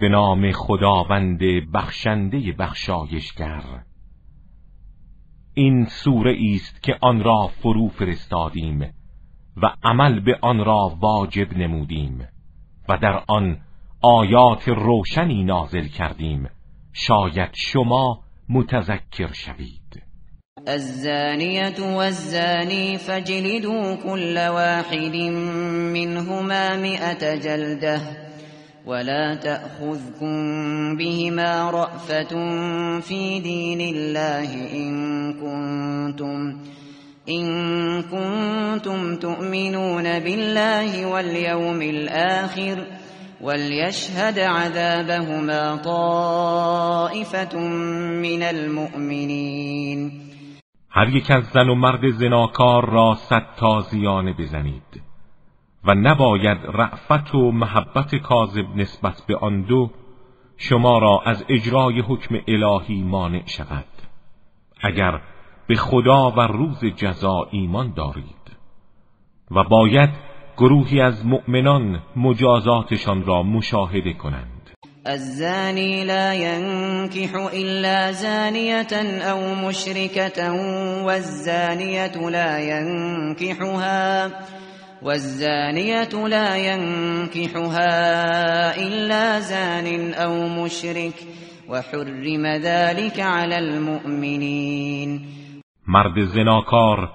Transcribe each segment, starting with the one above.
به نام خداوند بخشنده بخشایشگر. این سوره است که آن را فرو فرستادیم و عمل به آن را واجب نمودیم و در آن آیات روشنی نازل کردیم. شاید شما متذکر شوید. الزانية والزاني فاجلدوا كل واحد منهما مئة جلدة ولا تأخذكم بهما رأفة في دين الله إن كنتم إن كنتم تؤمنون بالله واليوم الآخر وليشهد عذابهما طائفة من المؤمنين. هر یک از زن و مرد زناکار را صد تازیانه بزنید. و نباید رعفت و محبت کاذب نسبت به آن دو شما را از اجرای حکم الهی مانع شود. اگر به خدا و روز جزا ایمان دارید. و باید گروهی از مؤمنان مجازاتشان را مشاهده کنند. الزاني لا ينكح إلا زانية أو مشركة والزانية لا ينكحها والزانية لا ينكحها إلا زان أو مشرك وحرم ذلك على المؤمنين. مرد زناکار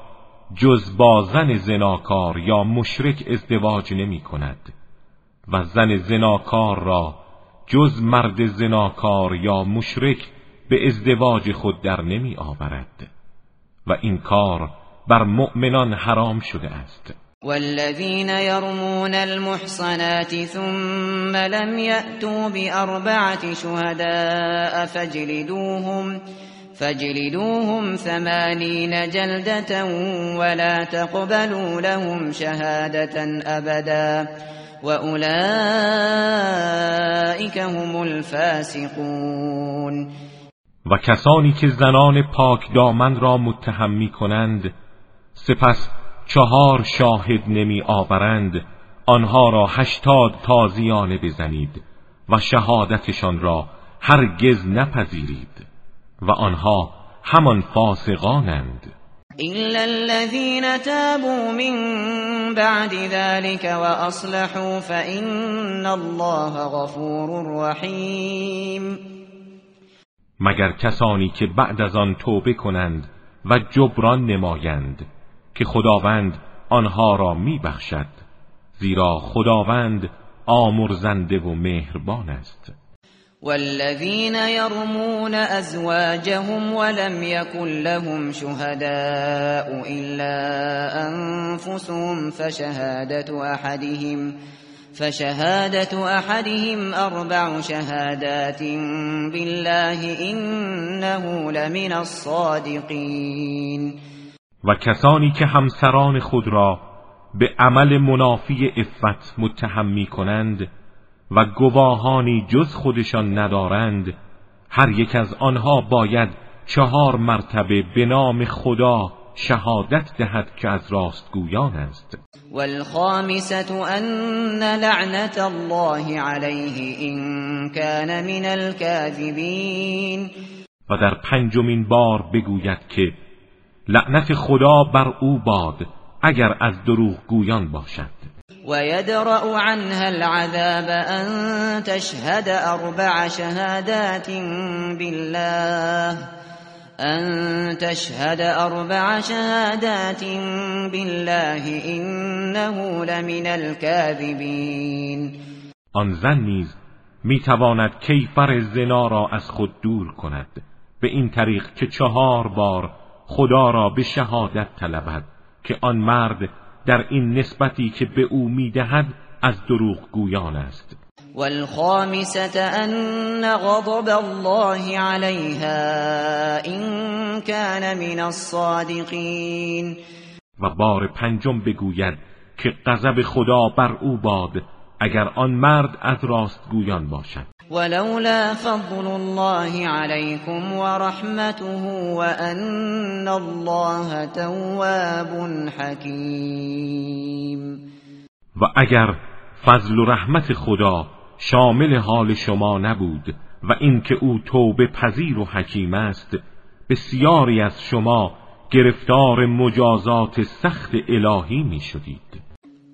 جز با زن زناکار یا مشرک ازدواج نمی کند و زن زناکار را جز مرد زناکار یا مشرک به ازدواج خود در نمی آورد و این کار بر مؤمنان حرام شده است. والذين يرمون المحصنات ثم لم يأتوا بأربعة شهداء فاجلدوهم فاجلدوهم ثمانين جلدة ولا تقبلوا لهم شهادة أبدا وأولئك هم الفاسقون و کسانی که زنان پاک دامن را متهم می کنند سپس چهار شاهد نمی آورند آنها را هشتاد تازیانه بزنید و شهادتشان را هرگز نپذیرید و آنها همان فاسقانند. إلا الذين تابوا من بعد ذلك وأصلحوا فإن الله غفور رحیم مگر کسانی که بعد از آن توبه کنند و جبران نمایند که خداوند آنها را میبخشد زیرا خداوند آمرزنده و مهربان است. والذين يرمون أزواجهم ولم يكن لهم شهداء إلا أنفسهم فشهادة أحدهم فشهادة أحدهم أربع شهادات بالله إنه لمن الصادقين و کسانی که همسران خود را به عمل منافی افت متهم می کنند و گواهانی جز خودشان ندارند هر یک از آنها باید چهار مرتبه به نام خدا شهادت دهد که از راستگویان است. والخامسة ان لعنت الله علیه این کان من الكاذبین و در پنجمین بار بگوید که لعنت خدا بر او باد اگر از دروغگویان باشد. ويدرأ عنها العذاب أن تشهد أربع شهادات بالله. أن تشهد أربع شهادات بالله إنه لمن الكاذبين. آن زن نیز می‌تواند کیفر زنا را از خود دور کند. به این طریق که چهار بار خدا را به شهادت طلبد که آن مرد در این نسبتی که به او می‌دهد از دروغ گویان است. والخامسة أن غضب الله عليها إن كان من الصادقين. و بار پنجم بگوید که غضب خدا بر او باد اگر آن مرد از راستگویان باشد. ولولا فضل الله عليكم ورحمته وأن الله تواب حكيم. و اگر فضل و رحمت خدا شامل حال شما نبود و اینکه او توبه پذیر و حکیم است بسیاری از شما گرفتار مجازات سخت الهی می شدید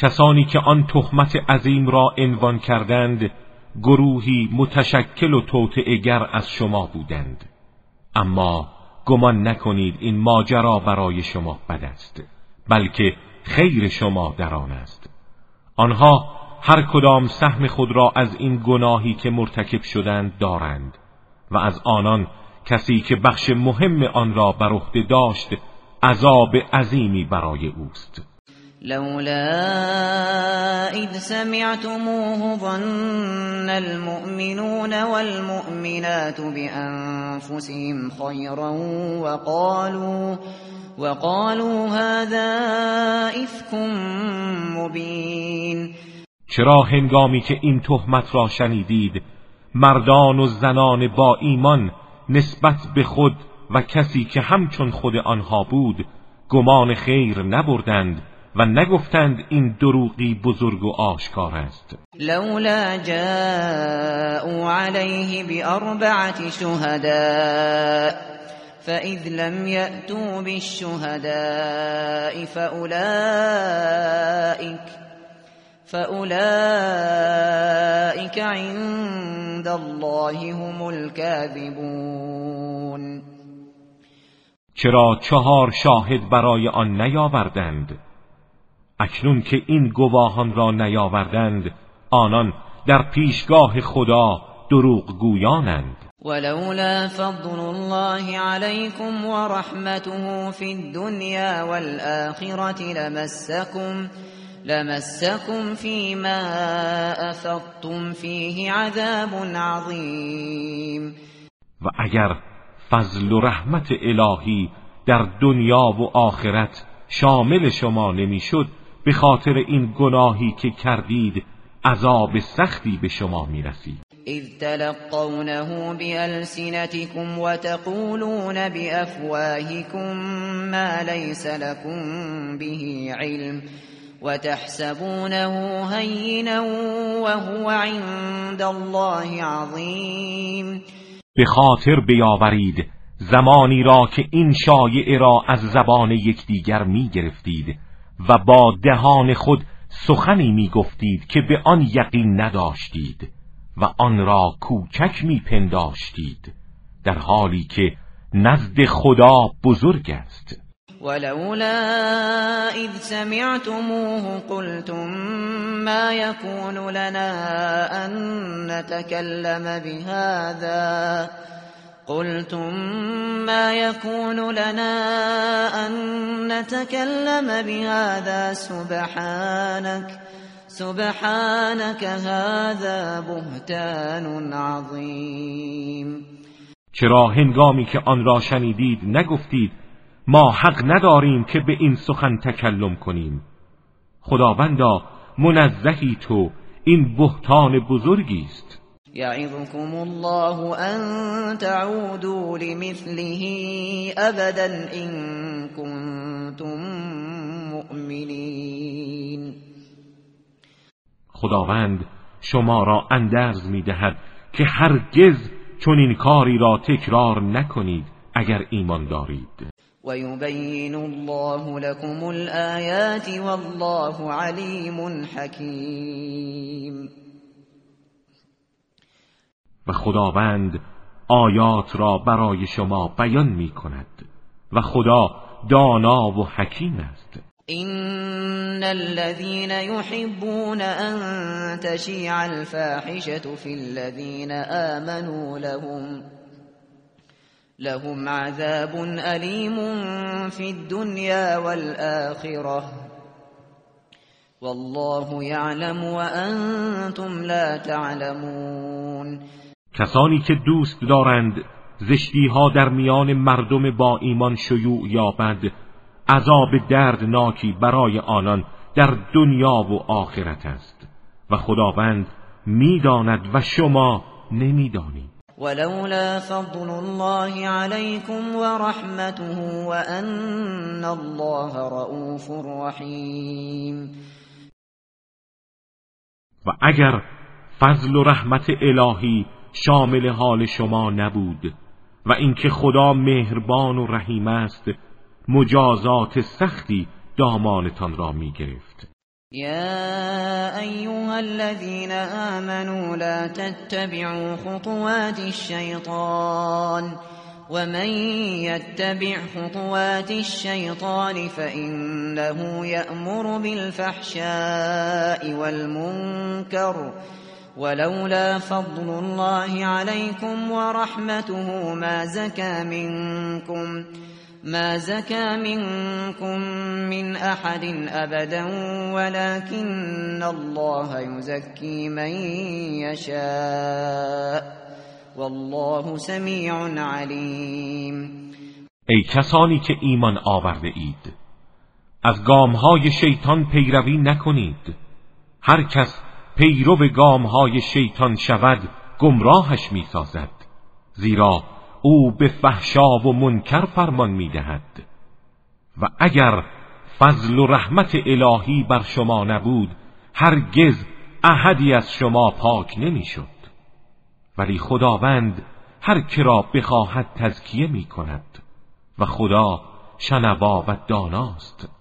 کسانی که آن تهمت عظیم را عنوان کردند گروهی متشکل و توطئه‌گر از شما بودند. اما گمان نکنید این ماجرا برای شما بد است بلکه خیر شما در آن است. آنها هر کدام سهم خود را از این گناهی که مرتکب شدند دارند و از آنان کسی که بخش مهم آن را بر عهده داشت عذاب عظیمی برای اوست. لولا إذ سمعتموه ظن المؤمنون والمؤمنات بأنفسهم خيرا وقالوا وقالوا هذا إفك مبين. چرا هنگامی که این تهمت را شنیدید مردان و زنان با ایمان نسبت به خود و کسی که همچون خود آنها بود گمان خیر نبردند؟ و نگفتند این دروغی بزرگ و آشکار است. لولا جاءوا عليه بأربعة شهداء فإذ لم يأتوا بالشهداء فأولئك فأولئك عند الله هم الكاذبون. چرا چهار شاهد برای آن نیاوردند؟ اکنون که این گواهان را نیاوردند آنان در پیشگاه خدا دروغ گویانند. ولولا فضل الله عليكم ورحمته في الدنيا والآخرة لمسكم لمسكم فيما أفضتم فيه عذاب عظيم و اگر فضل و رحمت الهی در دنیا و آخرت شامل شما نمی‌شد به خاطر این گناهی که کردید عذاب سختی به شما می‌رسید. اذ تلقونه بألسنتكم وتقولون بأفواهكم ما ليس لكم به علم وتحسبونه هينا وهو عند الله عظیم. به خاطر بیاورید زمانی را که این شایعه را از زبان یکدیگر می گرفتید و با دهان خود سخنی می گفتید که به آن یقین نداشتید و آن را کوچک می پنداشتید در حالی که نزد خدا بزرگ است. ولولا اذ سمعتموه قلتم ما يكون لنا ان نتكلم بهذا. قلتم ما يكون لنا أن نتكلم بهذا سبحانك سبحانك هذا بهتان عظیم چرا هنگامی که آن را شنیدید نگفتید ما حق نداریم که به این سخن تکلم کنیم. خداوندا منزهی تو این بهتان بزرگی است. يعظكم الله أن تعودوا لمثله أبدا إن كنتم مؤمنين. خداوند شما را اندرز می دهد که هرگز چون این کاری را تکرار نکنید اگر ایمان دارید. ويبين الله لكم الآيات والله عليم حكيم. و خداوند آیات را برای شما بیان می کند و خدا دانا و حکیم است. إن الذين يحبون أن تشيع الفاحشة في الذين آمنوا لهم لهم عذاب أليم في الدنيا والآخرة. والله يعلم وأنتم لا تعلمون. کسانی که دوست دارند زشتی ها در میان مردم با ایمان شیوع یابد عذاب دردناکی برای آنان در دنیا و آخرت است. و خداوند می‌داند و شما نمی‌دانید. ولولا فضل الله عليكم ورحمته وأن الله رؤوف رحیم. و اگر فضل و رحمت الهی شامل حال شما نبود و اینکه خدا مهربان و رحیم است مجازات سختی دامانتان را می گرفت يا أيها الذين آمنوا لا تتبعوا خطوات الشيطان ومن يتبع خطوات الشيطان فإنه يأمر بالفحشاء والمنكر ولولا فضل الله عليكم ورحمته ما زكى منكم ما زكى منكم من أحد أبدا ولكن الله يزكي من يشاء والله سمیع علیم ای کسانی که ایمان آورده اید از گامهای شیطان پیروی نکنید. هر کس پیرو گامهای شیطان شود گمراهش می‌سازد. زیرا او به فحشا و منکر فرمان می‌دهد. و اگر فضل و رحمت الهی بر شما نبود هرگز احدی از شما پاک نمی‌شد. ولی خداوند هر که را بخواهد تزکیه می کند و خدا شنوا و داناست.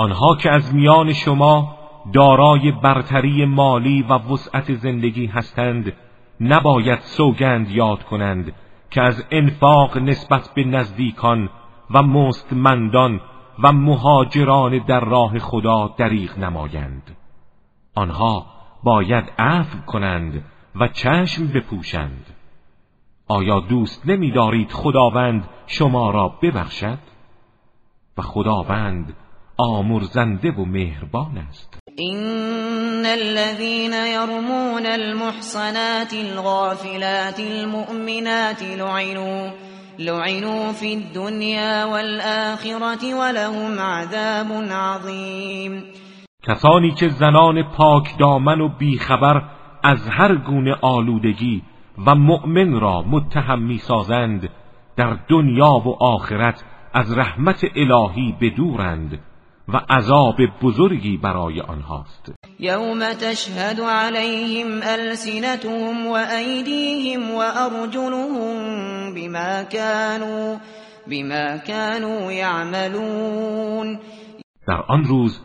آنها که از میان شما دارای برتری مالی و وسعت زندگی هستند نباید سوگند یاد کنند که از انفاق نسبت به نزدیکان و مستمندان و مهاجران در راه خدا دریغ نمایند. آنها باید عفو کنند و چشم بپوشند. آیا دوست نمیدارید خداوند شما را ببخشد؟ و خداوند آمرزنده و مهربان است. إن الذين يرمون المحصنات الغافلات المؤمنات لعنوا لعنوا في الدنيا والآخرة ولهم عذاب عظیم کسانی که زنان پاک دامن و بیخبر از هر گونه آلودگی و مؤمن را متهم می‌سازند در دنیا و آخرت از رحمت الهی بدورند. و عذاب بزرگی برای آنهاست. یوم تشهد عليهم ألسنتهم وأيديهم وأرجلهم بما كانوا بما كانوا يعملون در آن روز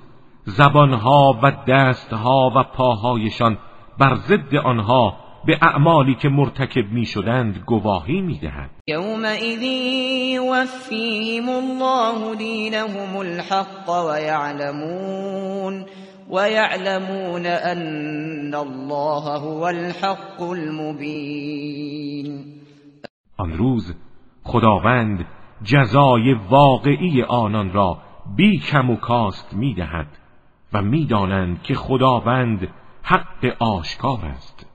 زبانها و دستها و پاهایشان بر ضد آنها به اعمالی که مرتکب می شدند گواهی می دهند یومئذ یوفیهم الله دینهم الحق ویعلمون ويعلمون ان الله هو الحق المبین. آن روز خداوند جزای واقعی آنان را بی کم و کاست می‌دهد و می‌دانند که خداوند حق آشکار است.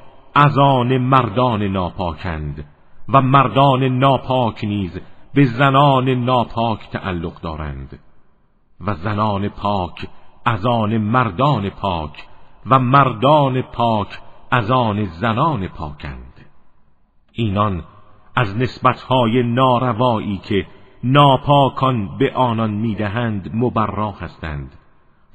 از آن مردان ناپاکند و مردان ناپاک نیز به زنان ناپاک تعلق دارند و زنان پاک از آن مردان پاک و مردان پاک از آن زنان پاکند. اینان از نسبتهای ناروایی که ناپاکان به آنان می‌دهند مبرا هستند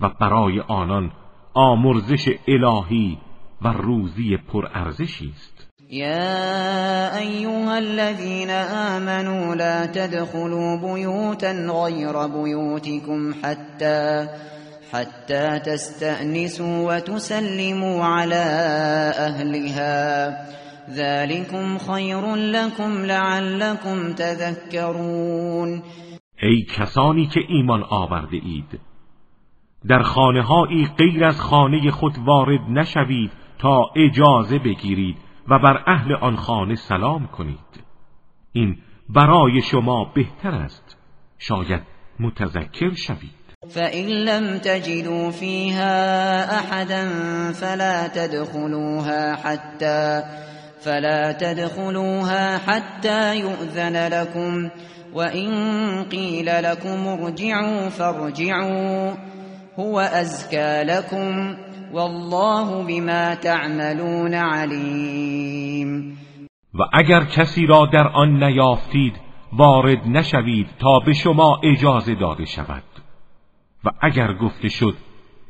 و برای آنان آمرزش الهی و روزی پرارزشی است. یا ایها الذين آمنوا لا تدخلوا بيوتا غير بيوتكم حتى حتى تستأنسوا وتسلموا على أهلها ذلكم خير لكم لعلكم تذكرون ای کسانی که ایمان آورده اید در خانه غیر از خانه خود وارد نشوید تا اجازه بگیرید و بر اهل آن خانه سلام کنید. این برای شما بهتر است. شاید متذکر شوید. فَإِن لَّمْ تَجِدُوا فِيهَا أَحَدًا فَلَا تَدْخُلُوهَا حَتَّى فَلَا تَدْخُلُوهَا حَتَّى يُؤْذَنَ لَكُمْ وَإِن قِيلَ لَكُمْ ارْجِعُوا فَارْجِعُوا هُوَ أَزْكَى لَكُمْ والله بما تعملون علیم و اگر کسی را در آن نیافتید وارد نشوید تا به شما اجازه داده شود. و اگر گفته شد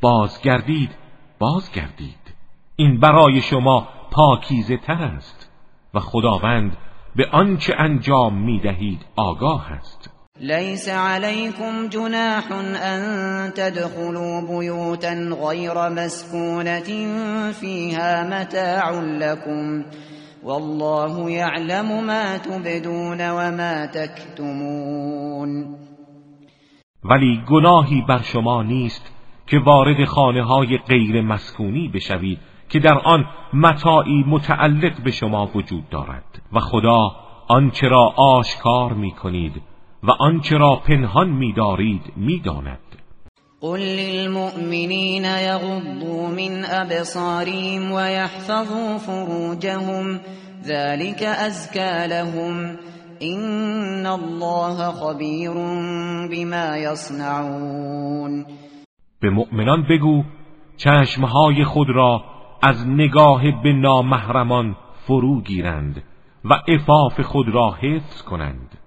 بازگردید بازگردید. این برای شما پاکیزه تر است و خداوند به آنچه انجام می دهید آگاه است. ليس عليكم جناح أن تدخلوا بيوتا غير مسكونة فيها متاع لكم والله يعلم ما تبدون وما تكتمون. ولی گناهی بر شما نیست که وارد خانه های غیر مسکونی بشوید که در آن متاعی متعلق به شما وجود دارد. و خدا آنچه را آشکار می کنید و آنچه را پنهان می‌دارید می‌داند. قل للمؤمنین یغضوا من ابصارهم ويحفظوا فروجهم ذلك ازكى لهم. این الله خبیر بما یصنعون. به مؤمنان بگو چشمهای خود را از نگاه به نامحرمان فرو گیرند و افاف خود را حفظ کنند.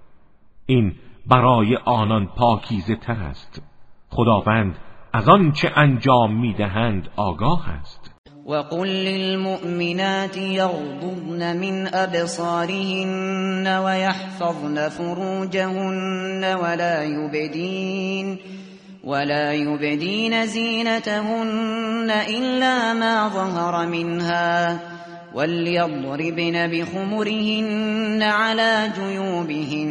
این برای آنان پاکیزه تر است. خداوند از آن چه انجام می‌دهند آگاه است. وقل للمؤمنات يغضضن من أبصارهن ويحفظن فروجهن ولا يبدين ولا يبدين زينتهن إلا ما ظهر منها وليضربن بخمرهن على جيوبهن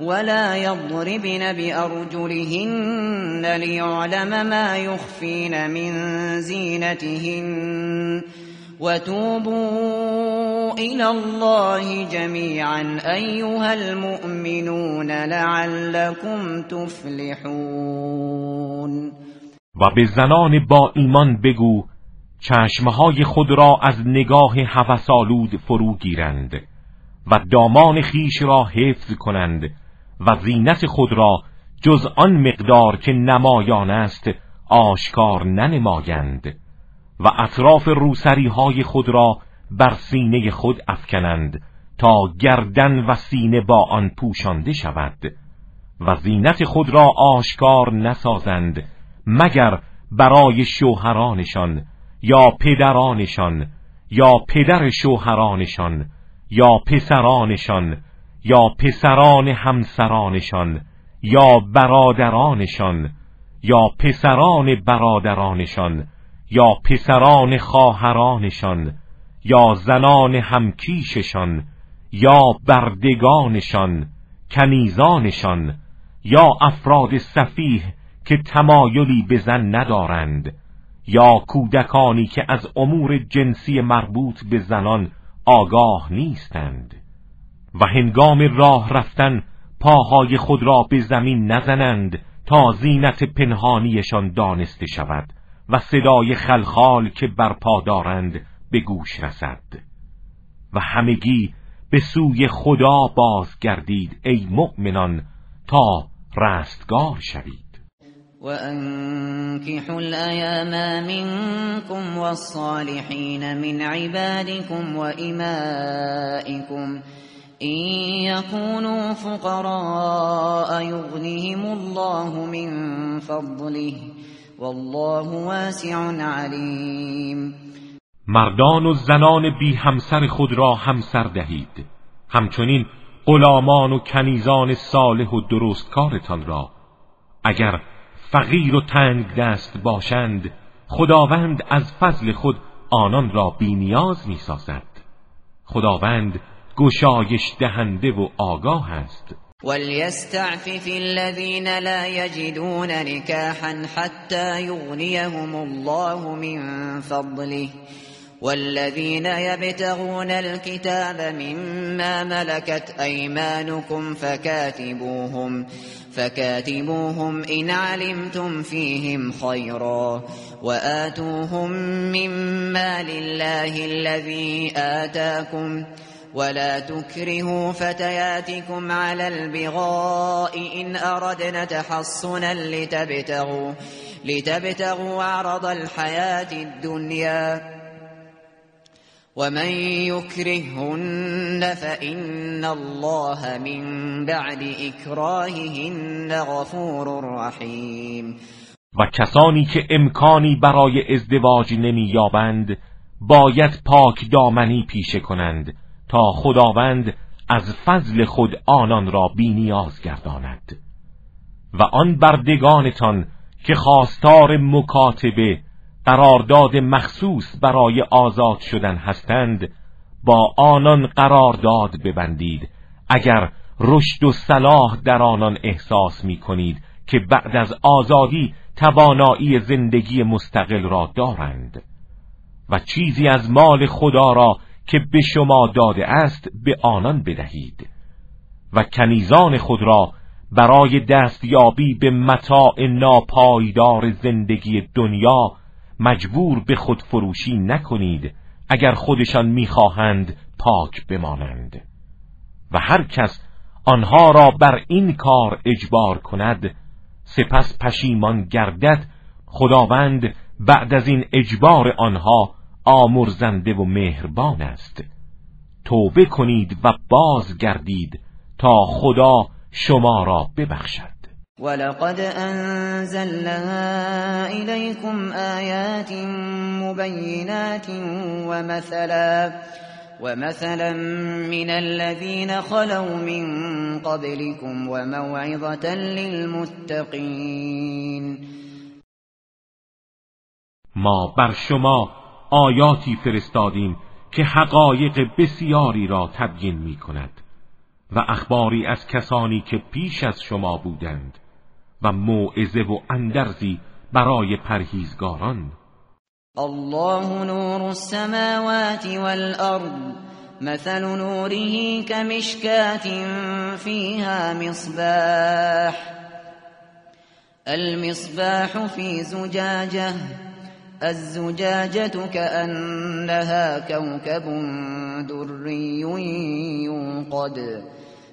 ولا يضربن بأرجلهن ليعلم ما يخفين من زينتهن وتوبوا إلى الله جميعا أيها المؤمنون لعلكم تفلحون. و به زنان با ایمان بگو چشمهای خود را از نگاه هوسالود فرو گیرند. و دامان خیش را حفظ کنند و زینت خود را جز آن مقدار که نمایان است آشکار ننمایند و اطراف روسری های خود را بر سینه خود افکنند تا گردن و سینه با آن پوشانده شود و زینت خود را آشکار نسازند مگر برای شوهرانشان یا پدرانشان یا پدر شوهرانشان یا پسرانشان یا پسران همسرانشان یا برادرانشان یا پسران برادرانشان یا پسران خواهرانشان یا زنان همکیششان یا بردگانشان کنیزانشان یا افراد صفیح که تمایلی به زن ندارند یا کودکانی که از امور جنسی مربوط به زنان آگاه نیستند و هنگام راه رفتن پاهای خود را به زمین نزنند تا زینت پنهانیشان دانسته شود و صدای خلخال که برپا دارند به گوش رسد. و همگی به سوی خدا بازگردید ای مؤمنان تا رستگار شوید. وأنكحوا الأيام منكم والصالحين من عبادكم وإمائكم إن يكونوا فقراء يغنهم الله من فضله والله واسع علیم مردان و زنان بی همسر خود را همسر دهید. همچنین غلامان و کنیزان صالح و درستکارتان را. اگر فقیر و تنگ دست باشند خداوند از فضل خود آنان را بینیاز می سازد. خداوند گشایش دهنده و آگاه است. وليستعفف الذين لا يجدون نكاحا حتى يغنيهم الله من فضله والذين يبتغون الكتاب مما ملكت أيمانكم فكاتبوهم فكاتبوهم إن علمتم فيهم خيرا وآتوهم مما لله الذي آتاكم ولا تكرهوا فتياتكم على البغاء إن أردنا تحصنا لتبتغوا, لتبتغوا عرض الحياة الدنيا ومن يكرهن فإن الله من بعد اکراههن غفور رحیم و کسانی که امکانی برای ازدواج نمییابند باید پاک دامنی پیشه کنند تا خداوند از فضل خود آنان را بینیاز گرداند. و آن بردگانتان که خواستار مکاتبه قرارداد مخصوص برای آزاد شدن هستند با آنان قرارداد ببندید. اگر رشد و صلاح در آنان احساس می کنید که بعد از آزادی توانایی زندگی مستقل را دارند. و چیزی از مال خدا را که به شما داده است به آنان بدهید. و کنیزان خود را برای دستیابی به متاع ناپایدار زندگی دنیا مجبور به خود فروشی نکنید اگر خودشان می‌خواهند پاک بمانند. و هر کس آنها را بر این کار اجبار کند سپس پشیمان گردد خداوند بعد از این اجبار آنها آمرزنده و مهربان است. توبه کنید و بازگردید تا خدا شما را ببخشد. ولقد أنزلنا إليكم آيات مبينات ومثلا ومثلا من الذين خلوا من قبلكم وموعظة للمتقين. ما بر شما آیاتی فرستادیم که حقایق بسیاری را تبیین می کند و اخباری از کسانی که پیش از شما بودند. و موعظه و اندرزی برای پرهیزگاران. الله نور السماوات والأرض مثل نوره كمشكاة فيها مصباح. المصباح في زجاجة الزجاجة كأنها كوكب دري يوقد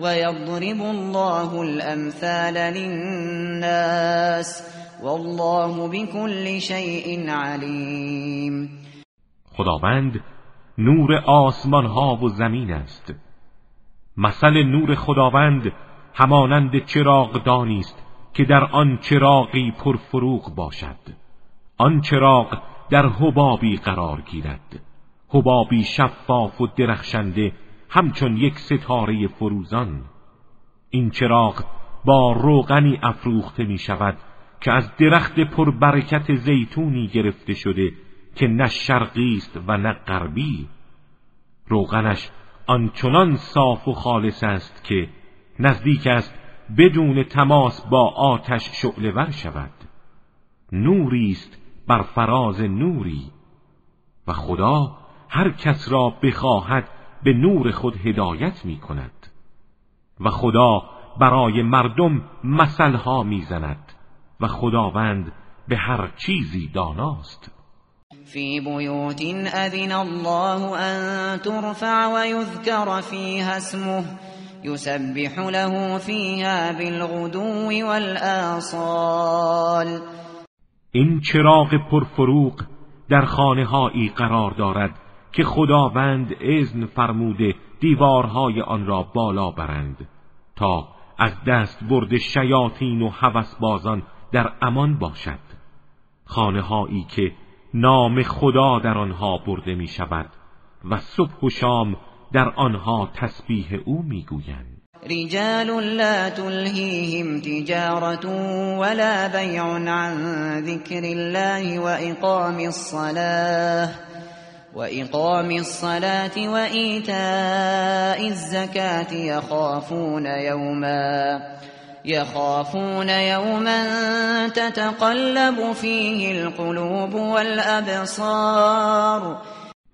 ويضرب الله الأمثال للناس والله بكل شيء عليم. خداوند نور آسمان ها و زمین است. مثل نور خداوند همانند چراغ است که در آن چراغی پرفروغ باشد. آن چراغ در حبابی قرار گیرد. حبابی شفاف و درخشنده همچون یک ستاره فروزان. این چراغ با روغنی افروخته می شود که از درخت پربرکت زیتونی گرفته شده که نه شرقی است و نه غربی. روغنش آنچنان صاف و خالص است که نزدیک است بدون تماس با آتش شعله ور شود. نوری است بر فراز نوری و خدا هر کس را بخواهد به نور خود هدایت می کند و خدا برای مردم مثلها می‌زند و خداوند به هر چیزی داناست. في بيوت أذن الله أن ترفع ويذكر فيها اسمه يسبح له فيها بالغدو والآصال. این چراغ پرفروغ در خانه هایی قرار دارد که خداوند اذن فرموده دیوارهای آن را بالا برند تا از دست برد شیاطین و بازان در امان باشد. خانه هایی که نام خدا در آنها برده می شود و صبح و شام در آنها تسبیح او می گویند رجال لا تلهیهم تجارت ولا بیع عن ذکر الله وإقام الصلاة. وإقام الصلاة وإيتاء الزكاة يخافون يوما يخافون يوما تتقلب فيه القلوب والابصار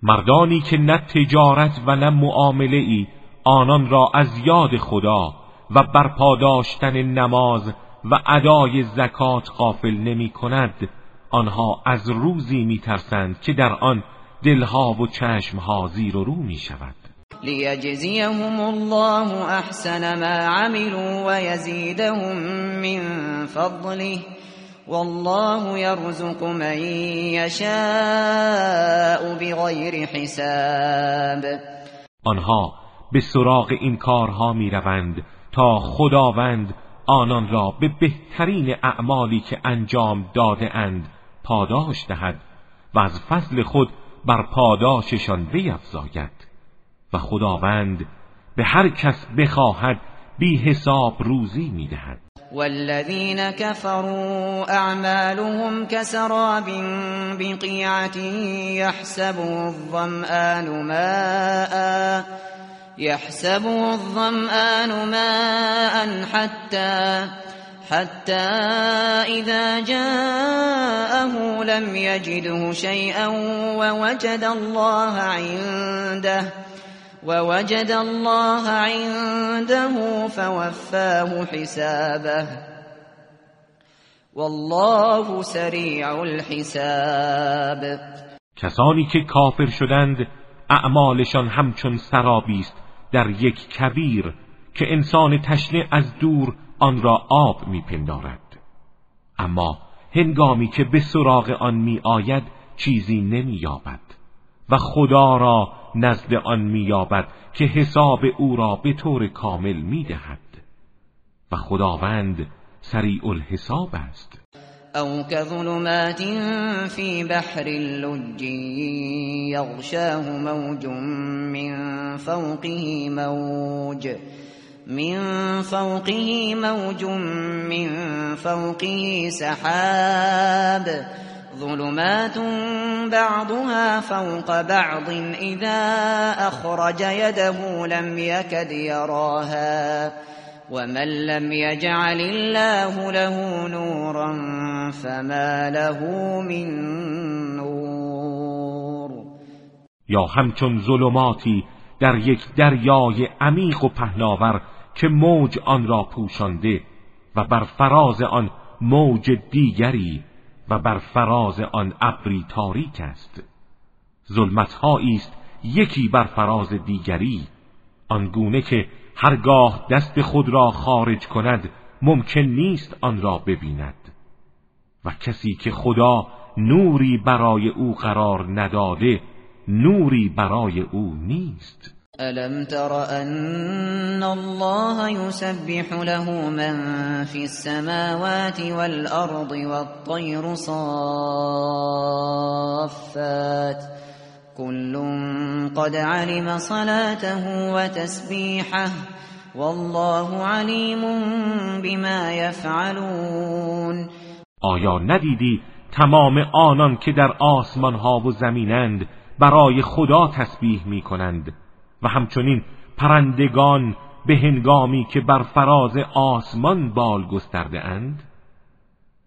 مردانی که نه تجارت و نه معامله ای آنان را از یاد خدا و برپا داشتن نماز و ادای زکات غافل نمی کند آنها از روزی میترسند که در آن دلها و چشمها زیر و رو می شود. ليجزيهم الله احسن ما عملوا ويزيدهم من فضله. والله يرزق من يشاء بغير حساب. آنها به سراغ این کارها می روند تا خداوند آنان را به بهترین اعمالی که انجام داده اند پاداش دهد و از فضل خود بر پاداششان بیفزاید و خداوند به هر کس بخواهد بی حساب روزی می‌دهد. والذین كفروا اعمالهم كسراب بقیعة يحسبه الظمآن ماء يحسبه الظمآن ماء حتى حتى إذا جاءه لم يجده شيئا ووجد الله عنده ووجد الله عنده فوفاه حسابه. والله سریع الحساب. کسانی که کافر شدند اعمالشان همچون سرابی است در یک کبیر که انسان تشنه از دور آن را آب میپندارد. اما هنگامی که به سراغ آن می آید چیزی نمی یابد و خدا را نزد آن مییابد که حساب او را به طور کامل می‌دهد. و خداوند سریع الحساب است. أو كظلمات في بحر اللج يغشاه موج من فوقه موج من فوقه موج من فوقه سحاب ظلمات بعضها فوق بعض إذا أخرج يده لم يكد يراها ومن لم يجعل الله له نورا فما له من نور. یا همچون ظلماتی در یک دریای عمیق و پهناور که موج آن را پوشانده و بر فراز آن موج دیگری و بر فراز آن ابری تاریک است. ظلمتهایی است یکی بر فراز دیگری. آنگونه که هرگاه دست خود را خارج کند ممکن نیست آن را ببیند. و کسی که خدا نوری برای او قرار نداده نوری برای او نیست. الم تر ان الله يسبح له من في السماوات والارض والطير صافات كل قد علم صلاته وتسبيحه والله عليم بما يفعلون. آیا ندیدی تمام آنان که در آسمان ها و زمینند برای خدا تسبیح می کنند و همچنین پرندگان به هنگامی که بر فراز آسمان بال گسترده اند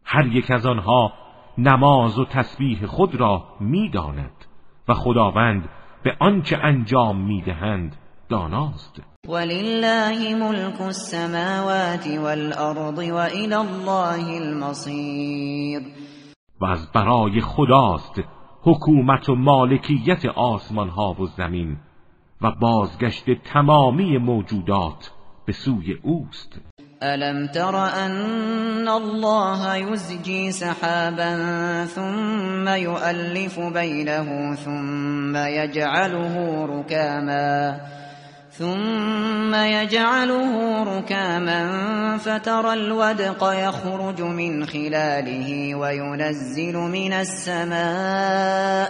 هر یک از آنها نماز و تسبیح خود را می‌داند و خداوند به آنچه انجام می‌دهند داناست. ولله ملك السماوات والارض والى الله المصير. و از برای خداست حکومت و مالکیت آسمان ها و زمین. و بازگشت تمامی موجودات به سوی اوست. الم تر ان الله يزجي سحابا ثم يؤلف بينه ثم يجعله ركاما ثم يجعله ركاما فترى الودق يخرج من خلاله وينزل من السماء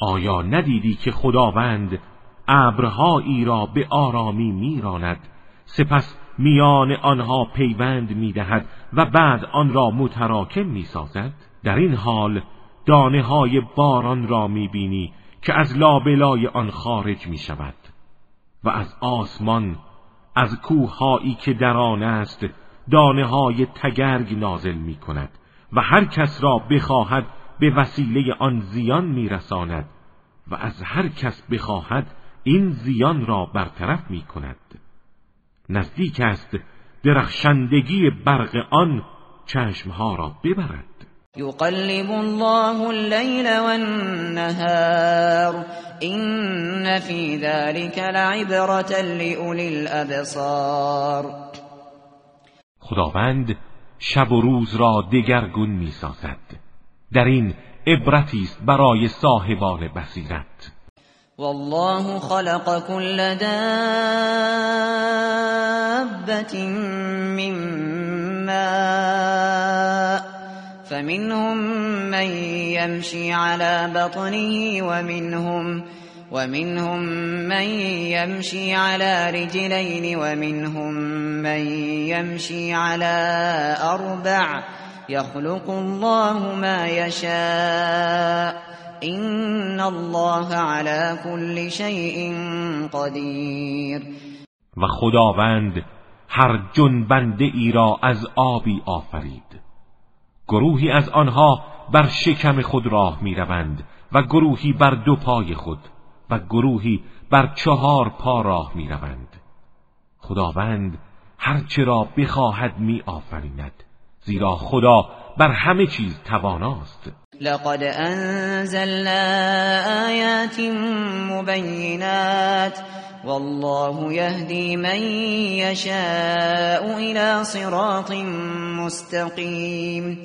آیا ندیدی که خداوند ابرهایی را به آرامی میراند؟ سپس میان آنها پیوند می‌دهد و بعد آن را متراکم می‌سازد؟ در این حال دانه های باران را می‌بینی که از لابلای آن خارج می شود و از آسمان از کوههایی که در آن است دانه های تگرگ نازل می کند و هر کس را بخواهد به وسیله آن زیان میرساند و از هر کس بخواهد این زیان را برطرف می کند نزدیک است درخشندگی برق آن چشمها را ببرد. یقلب الله الليل والنهار این فی ذلك لعبرة لأولی الابصار. خداوند شب و روز را دگرگون می سازد در این عبرتی است برای صاحبان بصیرت. والله خلق كل دابة من ماء فمنهم من يمشي على بطنه ومنهم ومنهم من يمشي على رجلين ومنهم من يمشي على أربع يخلق الله ما يشاء. إن الله على كل شيء قدیر و خداوند هر جنبنده ای را از آبی آفرید. گروهی از آنها بر شکم خود راه می‌روند و گروهی بر دو پای خود و گروهی بر چهار پا راه می‌روند. خداوند هرچه را بخواهد می آفریند زیرا خدا بر همه چیز تواناست. لقد انزلنا آیات مبینات والله يهدي من يشاء الى صراط مستقیم.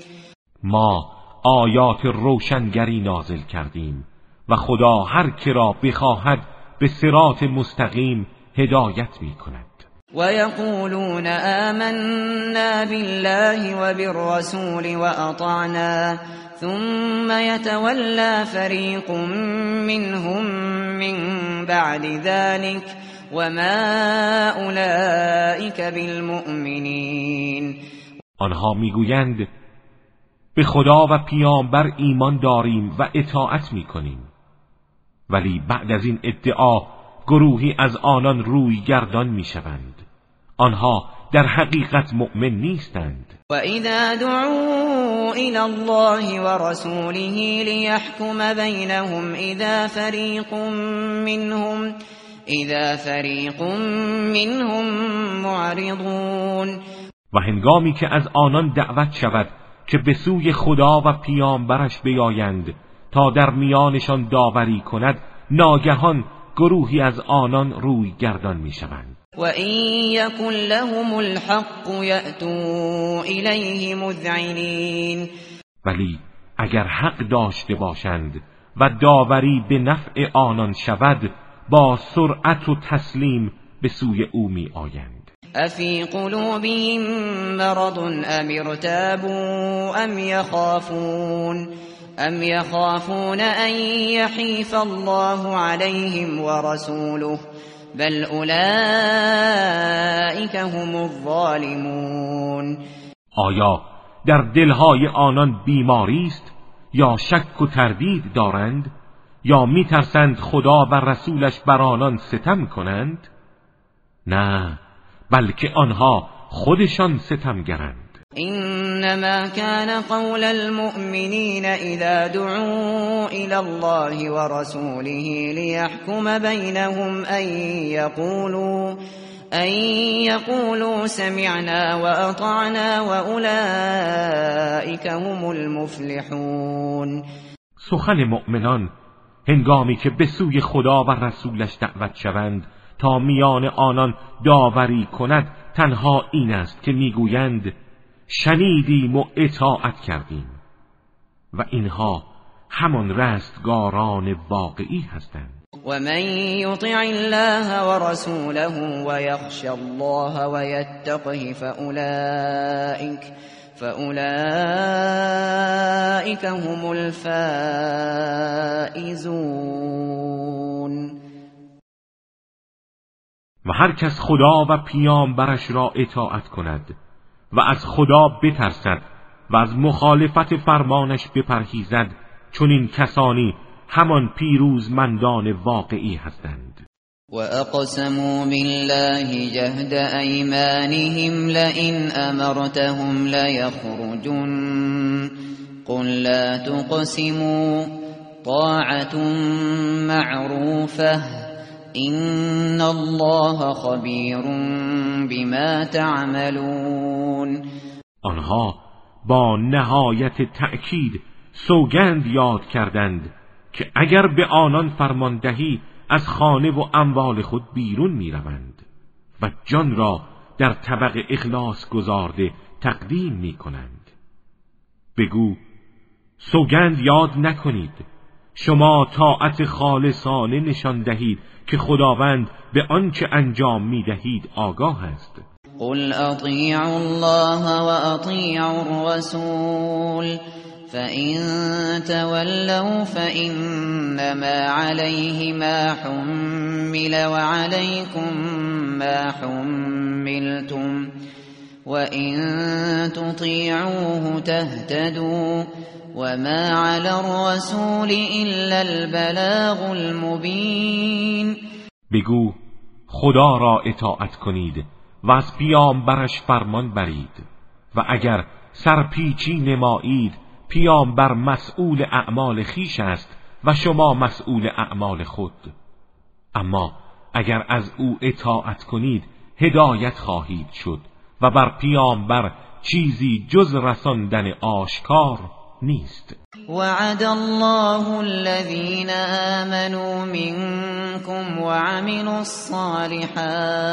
ما آیات روشنگری نازل کردیم و خدا هر که را بخواهد به صراط مستقیم هدایت می کند ويقولون آمنا بالله وبالرسول وأطعنا ثم يتولى فريق منهم من بعد ذلك وما أولئك بالمؤمنين. آنها می‌گویند به خدا و پیامبر ایمان داریم و اطاعت می‌کنیم. ولی بعد از این ادعا گروهی از آنان روی گردان می‌شوند. آنها در حقیقت مؤمن نیستند. و اذا دعوا الى الله ورسوله ليحكم بينهم اذا فريق منهم اذا فريق منهم معرضون. و هنگامی که از آنان دعوت شود که به سوی خدا و پیامبرش بیایند تا در میانشان داوری کند ناگهان گروهی از آنان روی گردان می‌شوند. و این یکن لهم الحق یأتوا الیه مذعنین ولی اگر حق داشته باشند و داوری به نفع آنان شود با سرعت و تسلیم به سوی او می آیند افی قلوبهم مرض ام ارتابوا ام یخافون ام يخافون ان يحيف الله عليهم ورسوله بل اولئك هم الظالمون آیا در دلهای آنان بیماری است یا شک و تردید دارند یا میترسند خدا و رسولش بر آنان ستم کنند؟ نه بلکه آنها خودشان ستمگرند. انما كان قول المؤمنين اذا دعوا الى الله ورسوله ليحكم بينهم ان يقولوا ان يقولوا سمعنا واطعنا واولئك هم المفلحون. سخن مؤمنان هنگامی که به سوی خدا و رسولش دعوت شوند تا میان آنان داوری کند تنها این است که می‌گویند شنیدیم و اطاعت کردیم و اینها همان رستگاران واقعی هستند. و من یطع الله و رسوله و یخش الله و یتقه فاولئک هم الفائزون. و هر کس خدا و پیامبرش را اطاعت کند. و از خدا بترسد و از مخالفت فرمانش بپرهیزد چون این کسانی همان پیروزمندان واقعی هستند. و اقسموا بالله جهد ایمانهم لئن امرتهم لیخرجن. قل لا تقسموا طاعت معروفه این الله خبیر بما تعملون آنها با نهایت تأکید سوگند یاد کردند که اگر به آنان فرماندهی از خانه و اموال خود بیرون می‌روند و جان را در طبق اخلاص گذارده تقدیم می کنند بگو سوگند یاد نکنید. شما طاعت خالصانه نشان دهید که خداوند به آنچه انجام می دهید آگاه است. قل اطیعوا الله و اطیعوا الرسول فإن تولوا فإنما عليه ما حمل وعليكم ما حملتم. وإن تطيعوه تهتدوا وما على الرسول إلا البلاغ المبين بگو خدا را اطاعت کنید و از پیامبرش فرمان برید و اگر سرپیچی نمایید پیامبر مسئول اعمال خیش است و شما مسئول اعمال خود. اما اگر از او اطاعت کنید هدایت خواهید شد. و بر پیامبر چیزی جز رساندن آشکار نیست. وعد الله الذين آمنوا منكم وعملوا الصالحات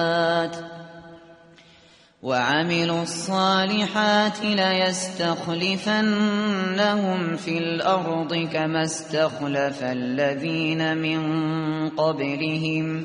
وعملوا الصالحات ليستخلفنهم في الأرض كما استخلف الذين من قبلهم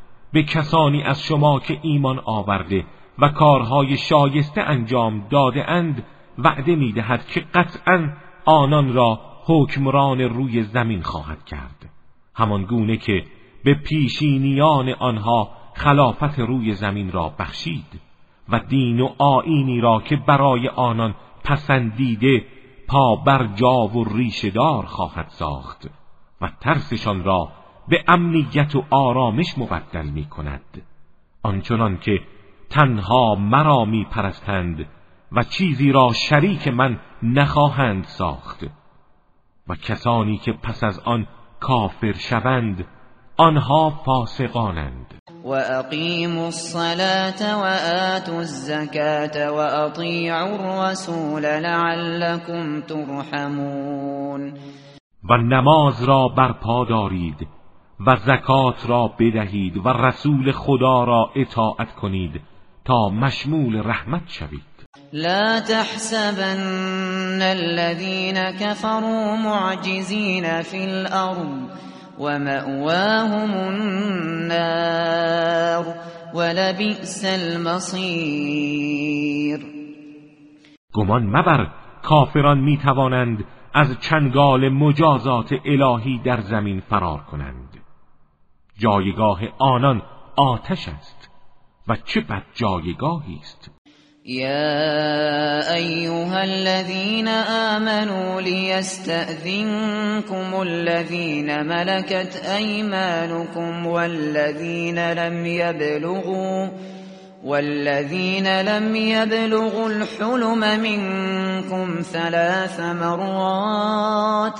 به کسانی از شما که ایمان آورده و کارهای شایسته انجام داده اند وعده می‌دهد که قطعا آنان را حکمران روی زمین خواهد کرد. همان گونه که به پیشینیان آنها خلافت روی زمین را بخشید و دین و آینی را که برای آنان پسندیده پا بر جا و ریشدار خواهد ساخت و ترسشان را به امنیت و آرامش مبدل می کند آنچنان که تنها مرا می پرستند و چیزی را شریک من نخواهند ساخت و کسانی که پس از آن کافر شوند آنها فاسقانند. و اقیموا الصلاة و آتوا الزکاة و اطیعوا الرسول لعلكم ترحمون. و نماز را برپا دارید. و زکات را بدهید و رسول خدا را اطاعت کنید تا مشمول رحمت شوید. لا تحسبن الذين كفروا معجزين في الأرض ومأواهم النار ولبئس المصير گمان مبر کافران می توانند از چنگال مجازات الهی در زمین فرار کنند. جایگاه آنان آتش است و چه بد جایگاهی است. يا أيها الذين آمنوا ليستأذنكم الذين ملكت أيمانكم والذين لم يبلغوا والذين لم يبلغوا الحلم منكم ثلاث مرات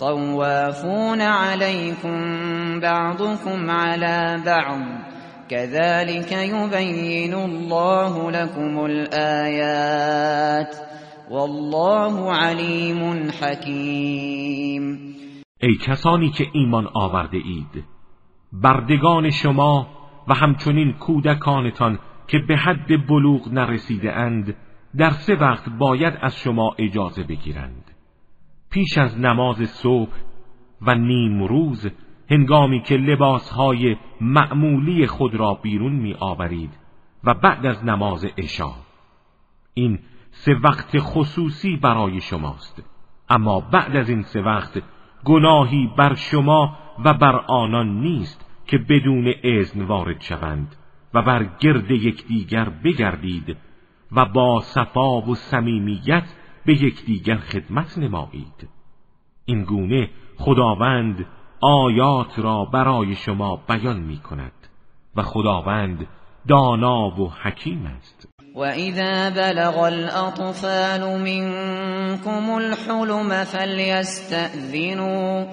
طوافون عليكم بعضكم على بعض. كذلك يبين الله لكم الآيات. والله علیم حکیم ای کسانی که ایمان آورده اید بردگان شما و همچنین کودکانتان که به حد بلوغ نرسیده اند در سه وقت باید از شما اجازه بگیرند. پیش از نماز صبح و نیم روز هنگامی که لباسهای معمولی خود را بیرون می آورید و بعد از نماز عشا. این سه وقت خصوصی برای شماست. اما بعد از این سه وقت گناهی بر شما و بر آنان نیست که بدون اذن وارد شوند و بر گرد یکدیگر بگردید و با صفا و صمیمیت به یکدیگر خدمت نمایید. این گونه خداوند آیات را برای شما بیان می کند و خداوند دانا و حکیم است. و اذا بلغ الاطفال منكم الحلم فليستأذنوا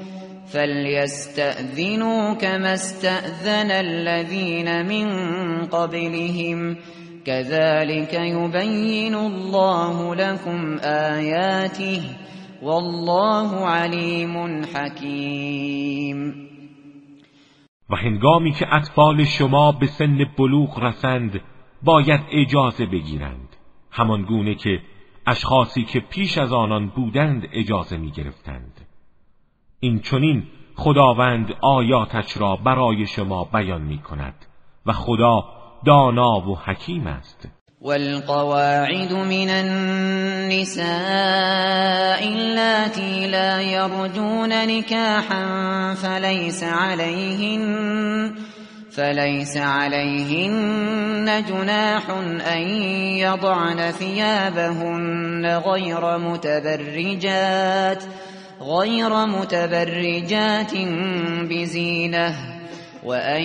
فليستأذنوا كما استأذن الذين من قبلهم. كذلك يبين الله لكم آياته والله علیم حکیم و هنگامی که اطفال شما به سن بلوغ رسند باید اجازه بگیرند. همان گونه که اشخاصی که پیش از آنان بودند اجازه می گرفتند این چونین خداوند آیاتش را برای شما بیان می کند و خدا دانا و حکیم است. والقواعد من النساء اللاتي لا يرجون نكاحا فليس عليهن فليس عليهن جناح أن يضعن ثيابهن غير متبرجات غير متبرجات بزينة. وأن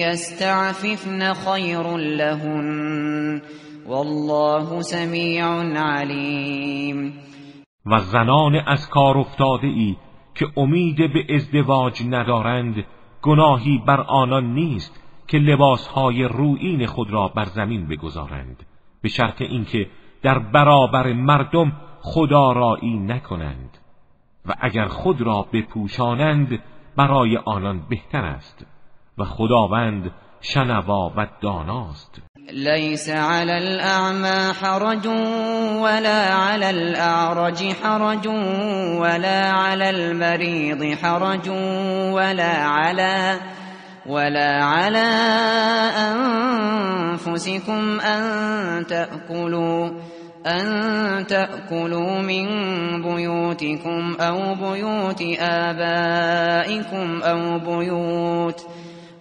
يستعففن خير لهن والله سمیع علیم و زنان از کار افتاده ای که امید به ازدواج ندارند گناهی بر آنان نیست که لباسهای روئین خود را بر زمین بگذارند به شرط اینکه در برابر مردم خدا رایی نکنند و اگر خود را بپوشانند برای آنان بهتر است. و خداوند شنوا و داناست. ليس على الأعمى حرج ولا على الأعرج حرج ولا على المريض حرج ولا على ولا على أنفسكم أن تأكلوا أن تأكلوا من بيوتكم أو بيوت آبائكم أو بيوت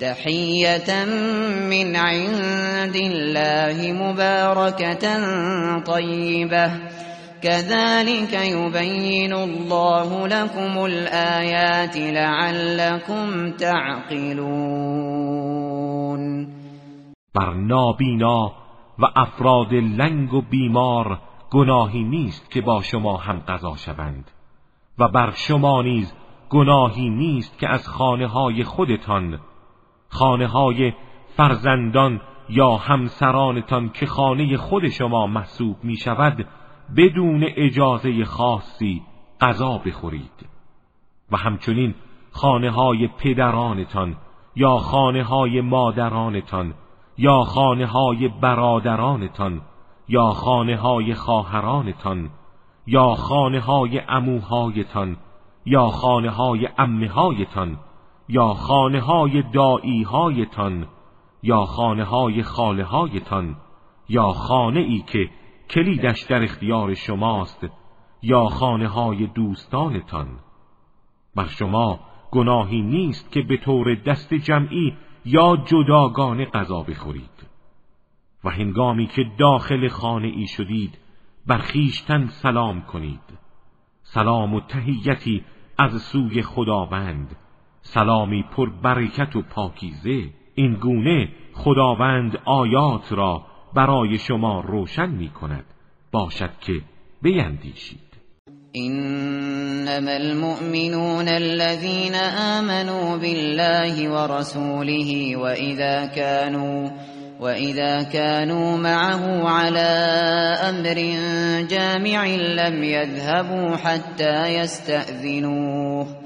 تحية من عند الله مباركة طيبة. كذلك يبين الله لكم الآيات لعلكم تعقلون. بر نابینا و افراد لنگ و بیمار گناهی نیست که با شما هم قضا شوند و بر شما نیز گناهی نیست که از خانه های خودتان خانه های فرزندان یا همسرانتان که خانه خود شما محسوب می شود بدون اجازه خاصی غذا بخورید. و همچنین خانه های پدرانتان یا خانه های مادرانتان یا خانه های برادرانتان یا خانه های خواهرانتان یا خانه های اموهایتان یا خانه های امه هایتان یا خانه های دائی هایتان یا خانه های خاله هایتان یا خانه ای که کلیدش در اختیار شماست یا خانه های دوستانتان. بر شما گناهی نیست که به طور دست جمعی یا جداگانه غذا بخورید. و هنگامی که داخل خانه ای شدید بر خیشتن سلام کنید. سلام و تهیتی از سوی خداوند. سلامی پر برکت و پاکیزه. این گونه خداوند آیات را برای شما روشن می کند. باشد که بیندیشید. انما المؤمنون الذين آمنوا بالله ورسوله وإذا كانوا وإذا كانوا معه على أمر جامع لم يذهبوا حتى يستأذنوه.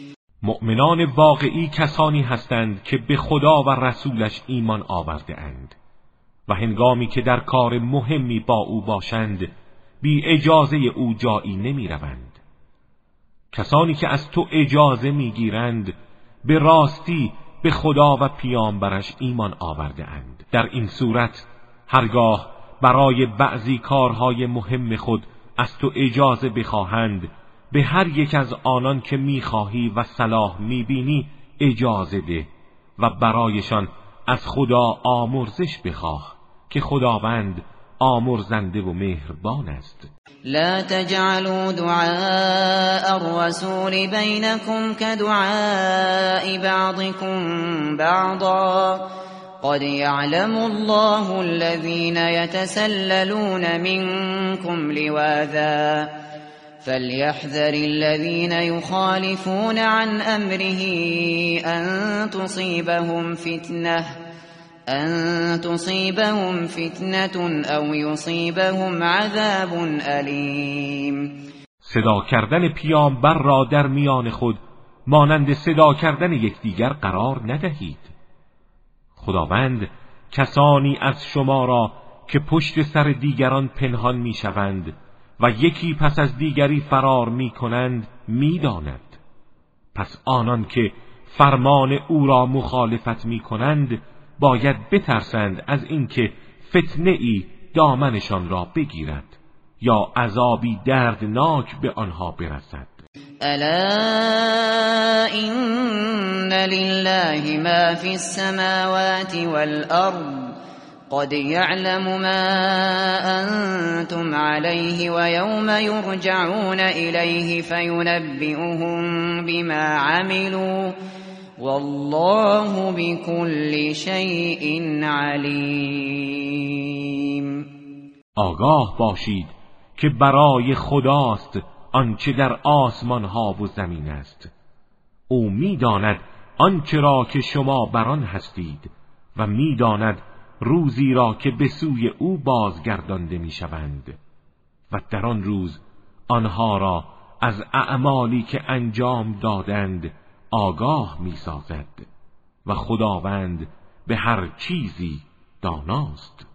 مؤمنان واقعی کسانی هستند که به خدا و رسولش ایمان آورده اند و هنگامی که در کار مهمی با او باشند بی اجازه او جایی نمی روند کسانی که از تو اجازه می‌گیرند به راستی به خدا و پیامبرش ایمان آورده اند در این صورت هرگاه برای بعضی کارهای مهم خود از تو اجازه بخواهند به هر یک از آنان که می‌خواهی و صلاح می‌بینی اجازه ده و برایشان از خدا آمرزش بخواه که خداوند آمرزنده و مهربان است. لا تجعلوا دعاء الرسول بينكم كدعاء بعضكم بعضا. قد يعلم الله الذين يتسللون منكم لواذا. فليحذر الذين يخالفون عن أمره أن تصيبهم فتنة أن تصيبهم فتنة أو يصيبهم عذاب أليم. صدا کردن پیامبر را در میان خود مانند صدا کردن یکدیگر قرار ندهید. خداوند کسانی از شما را که پشت سر دیگران پنهان می‌شوند و یکی پس از دیگری فرار می کنند می. پس آنان که فرمان او را مخالفت می کنند باید بترسند از اینکه فتنه ای دامنشان را بگیرد یا عذابی دردناک به آنها برسد الا این لله ما فی السماوات والارض قد يعلم ما أنتم عليه ويوم يرجعون إليه فينبئهم بما عملوا والله بكل شيء عليم. آگاه باشید که برای خداست آنچه در آسمان ها و زمین است. او می‌داند آنچه را که شما بران هستید و می‌داند روزی را که به سوی او بازگردانده می‌شوند. و در آن روز آنها را از اعمالی که انجام دادند آگاه می‌سازد. و خداوند به هر چیزی داناست.